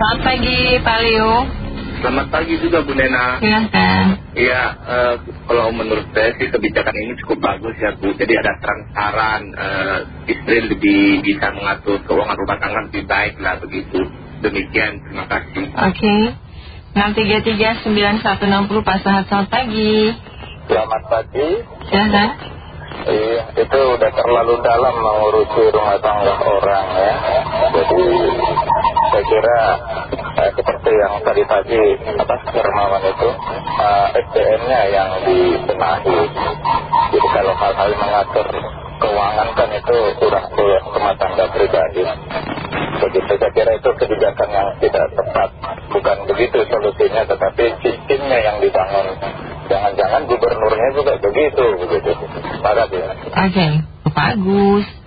Selamat pagi Pak Leo. Selamat pagi juga Bu Nena. Silahkan. Iya, uh, kalau menurut saya sih kebijakan ini cukup bagus ya Bu. Jadi ada transparan, uh, istri lebih bisa mengatur keuangan rumah tangga lebih baik lah begitu. Demikian, terima kasih. Oke. okay. 6339160 Pak Sahat, selamat pagi. Selamat pagi. Silahkan. Iya, itu udah terlalu dalam mengurusi rumah tangga orang ya. Jadi saya kira eh, seperti yang tadi pagi atas Hermawan itu eh, SDM-nya yang dibenahi. Jadi kalau hal-hal mengatur keuangan kan itu udah tugas rumah tangga pribadi. Begitu saya kira itu kebijakan yang tidak tepat. Bukan begitu solusinya, tetapi sistemnya yang dibangun Jangan-jangan gubernurnya juga begitu, begitu. Kasih. Oke, okay. Pak Agus.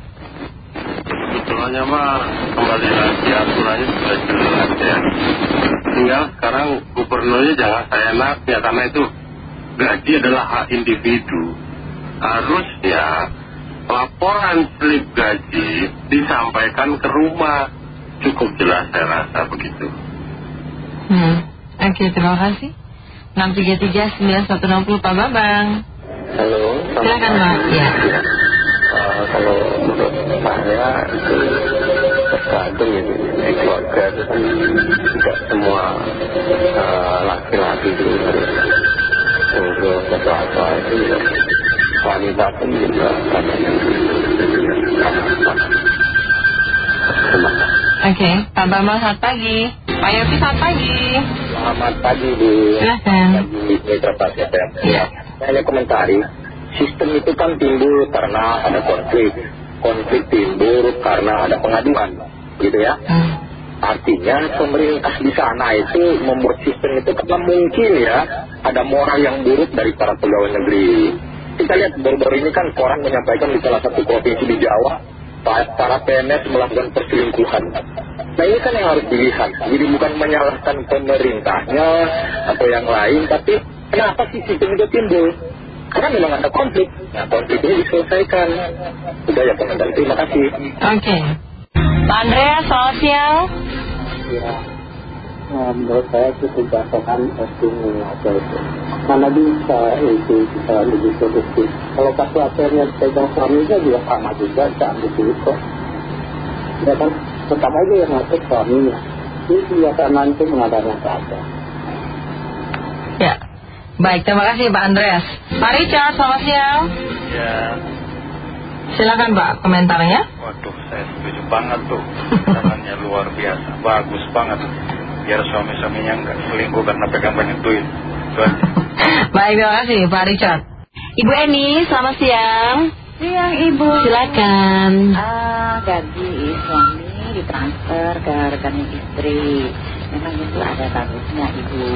Sebetulnya mah kembali lagi aturannya sudah jelas ya. Tinggal sekarang gubernurnya jangan saya enaknya karena itu gaji adalah hak individu. Harusnya laporan slip gaji disampaikan ke rumah. Cukup jelas saya rasa begitu. Hmm. Oke, okay, terima kasih. 633-9160 Pak Babang Halo Silakan Pak ya. Uh, kalau menurut saya itu tergantung ya di keluarga. Itu kan tidak semua uh, laki-laki itu harus atau apa. Itu ya wanita pun juga ada yang Oke. Pak Bambang selamat pagi. Pak Yofi selamat pagi. Selamat pagi di Silahkan. Di Mitra Pak ya. Saya komentari Sistem itu kan timbul karena ada konflik Konflik timbul karena ada pengaduan Gitu ya hmm. Artinya pemerintah di sana itu membuat sistem itu karena mungkin ya Ada moral yang buruk dari para pegawai negeri Kita lihat baru-baru ini kan koran menyampaikan di salah satu provinsi di Jawa Para PNS melakukan perselingkuhan Nah ini kan yang harus dilihat. Jadi bukan menyalahkan pemerintahnya atau yang lain, tapi kenapa sih sistem itu timbul? Karena memang ada konflik. Nah konflik ini diselesaikan. Sudah ya komentar. Terima kasih. Oke. Pak Andreas, selamat siang. Ya, nah, menurut saya itu kebijakan estimasi atau itu. Mana bisa itu bisa lebih produktif. Kalau kasus akhirnya pegang suaminya juga sama juga, jangan itu. Ya kan? tetap aja yang ngatur suaminya ini kebiasaan nanti mengadakan ya baik terima kasih Pak Andreas. Pak Richard selamat siang. Ya. Silakan Pak komentarnya. Waduh saya setuju banget tuh. Caranya luar biasa. Bagus banget. Biar suami-suaminya nggak selingkuh karena pegang banyak duit. Baik terima kasih Pak Richard. Ibu Eni selamat siang. Siang Ibu. Silakan. Ah gaji suami ditransfer ke rekening istri memang itu ada bagusnya ibu.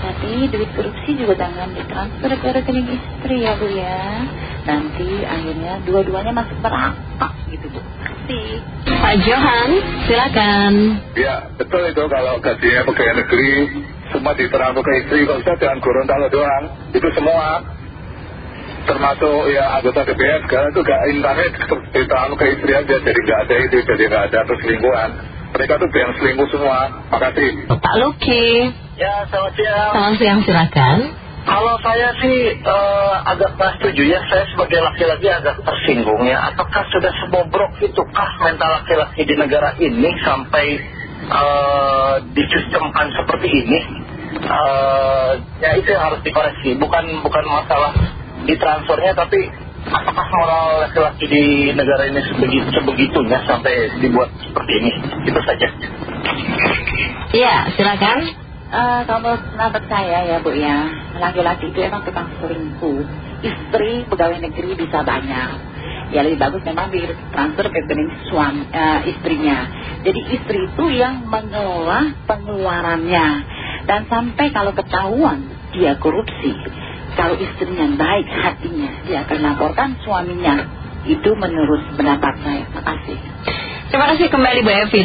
Tapi duit korupsi juga jangan ditransfer ke rekening istri ya bu ya. Nanti akhirnya dua-duanya masuk perangkap gitu bu. Kasih Pak Johan silakan. Ya betul itu kalau gajinya pegawai negeri semua ditransfer ke istri kalau bisa jangan Gorontalo doang? Itu semua. Termasuk ya anggota DPR sekarang itu gak internet ditaruh ke istri aja jadi gak ada itu jadi gak ada perselingkuhan mereka tuh yang selingkuh semua. Makasih Pak Luki. Ya selamat siang. Selamat siang silakan. Kalau saya sih uh, agak pas setuju ya saya sebagai laki-laki agak tersinggung ya. Apakah sudah sebobrok itukah mental laki-laki di negara ini sampai uh, disistemkan seperti ini? Uh, ya itu yang harus dikoreksi. Bukan bukan masalah ditransfernya tapi apakah moral laki-laki di negara ini sebegitu, sebegitunya sampai dibuat seperti ini? Itu saja. Iya silakan. Uh, kalau pendapat saya ya bu ya. Laki-laki itu emang tukang selingkuh. Istri pegawai negeri bisa banyak. Ya lebih bagus memang di transfer ke rekening suami uh, istrinya. Jadi istri itu yang mengelola pengeluarannya. Dan sampai kalau ketahuan dia korupsi kalau istrinya baik hatinya, dia akan laporkan suaminya. Itu menurut pendapat saya. Terima kasih. Terima kasih kembali Bu Evi.